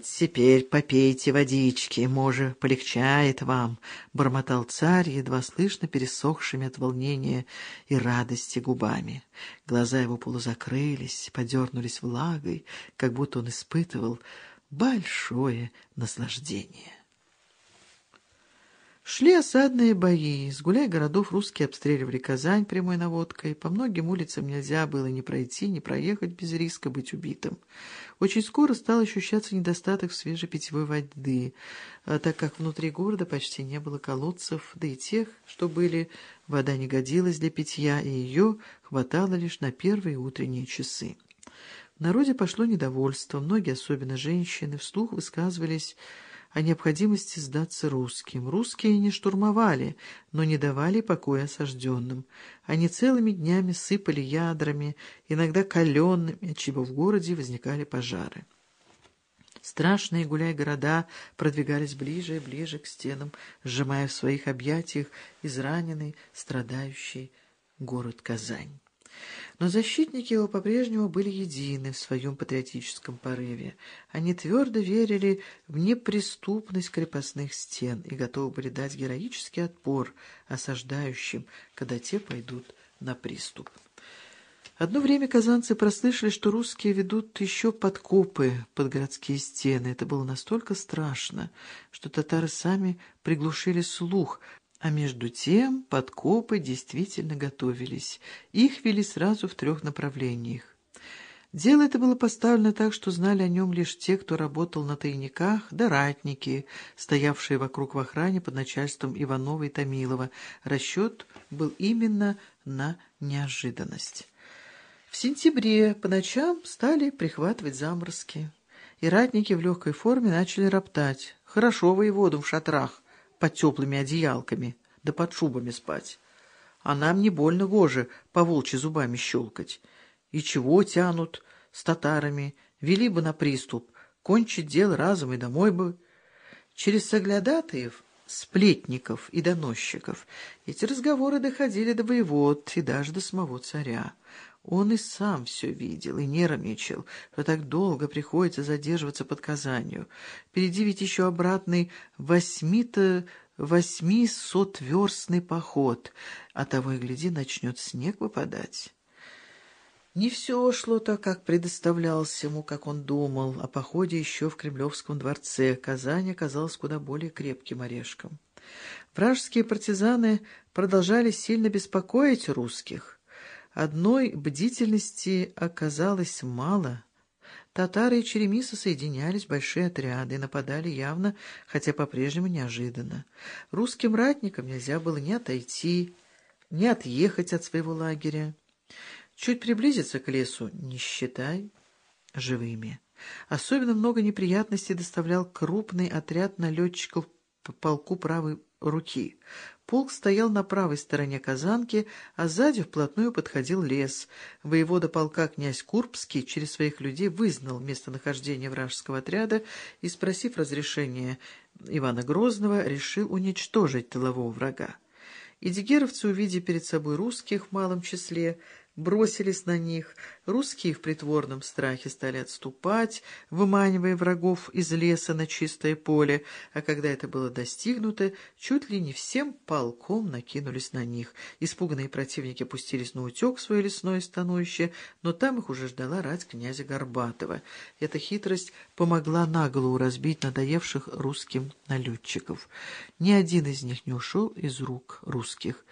«Вот теперь попейте водички, може, полегчает вам», — бормотал царь, едва слышно пересохшими от волнения и радости губами. Глаза его полузакрылись, подернулись влагой, как будто он испытывал большое наслаждение. Шли осадные бои. С гуляй городов русские обстреливали Казань прямой наводкой. По многим улицам нельзя было ни пройти, ни проехать без риска быть убитым. Очень скоро стал ощущаться недостаток свежей питьевой воды, а так как внутри города почти не было колодцев, да и тех, что были, вода не годилась для питья, и ее хватало лишь на первые утренние часы. В народе пошло недовольство, многие, особенно женщины, вслух высказывались о необходимости сдаться русским. Русские не штурмовали, но не давали покоя осажденным. Они целыми днями сыпали ядрами, иногда каленными, отчего в городе возникали пожары. Страшные гуляй-города продвигались ближе и ближе к стенам, сжимая в своих объятиях израненный, страдающий город Казань. Но защитники его по-прежнему были едины в своем патриотическом порыве. Они твердо верили в неприступность крепостных стен и готовы были дать героический отпор осаждающим, когда те пойдут на приступ. Одно время казанцы прослышали, что русские ведут еще подкопы под городские стены. Это было настолько страшно, что татары сами приглушили слух а между тем подкопы действительно готовились. Их вели сразу в трех направлениях. Дело это было поставлено так, что знали о нем лишь те, кто работал на тайниках, да ратники, стоявшие вокруг в охране под начальством Иванова и Томилова. Расчет был именно на неожиданность. В сентябре по ночам стали прихватывать заморозки, и ратники в легкой форме начали роптать. «Хорошо воеводу в шатрах, под теплыми одеялками, да под шубами спать. А нам не больно гоже по волчьи зубами щелкать. И чего тянут с татарами? Вели бы на приступ, кончить дело разом и домой бы. Через соглядатаев, сплетников и доносчиков эти разговоры доходили до воевод и даже до самого царя. Он и сам все видел и нервничал, что так долго приходится задерживаться под Казанью. Впереди ведь еще обратный восьми-то восьмисотверстный поход, а того и гляди, начнет снег выпадать. Не все шло так, как предоставлялось ему, как он думал. О походе еще в Кремлевском дворце Казань оказалась куда более крепким орешком. Вражеские партизаны продолжали сильно беспокоить русских. Одной бдительности оказалось мало. Татары и черемисы соединялись большие отряды нападали явно, хотя по-прежнему неожиданно. Русским ратникам нельзя было ни отойти, ни отъехать от своего лагеря. Чуть приблизиться к лесу не считай живыми. Особенно много неприятностей доставлял крупный отряд налетчиков по полку правой руки. Полк стоял на правой стороне Казанки, а сзади вплотную подходил лес. Воевода полка князь Курбский через своих людей вызнал местонахождение вражеского отряда и, спросив разрешения Ивана Грозного, решил уничтожить тылового врага. Идигеровцы, увидя перед собой русских в малом числе, бросились на них. Русские в притворном страхе стали отступать, выманивая врагов из леса на чистое поле, а когда это было достигнуто, чуть ли не всем полком накинулись на них. Испуганные противники пустились на утек в свое лесное стануще, но там их уже ждала рать князя Горбатова. Эта хитрость помогла наголову разбить надоевших русским налетчиков. Ни один из них не ушел из рук русских.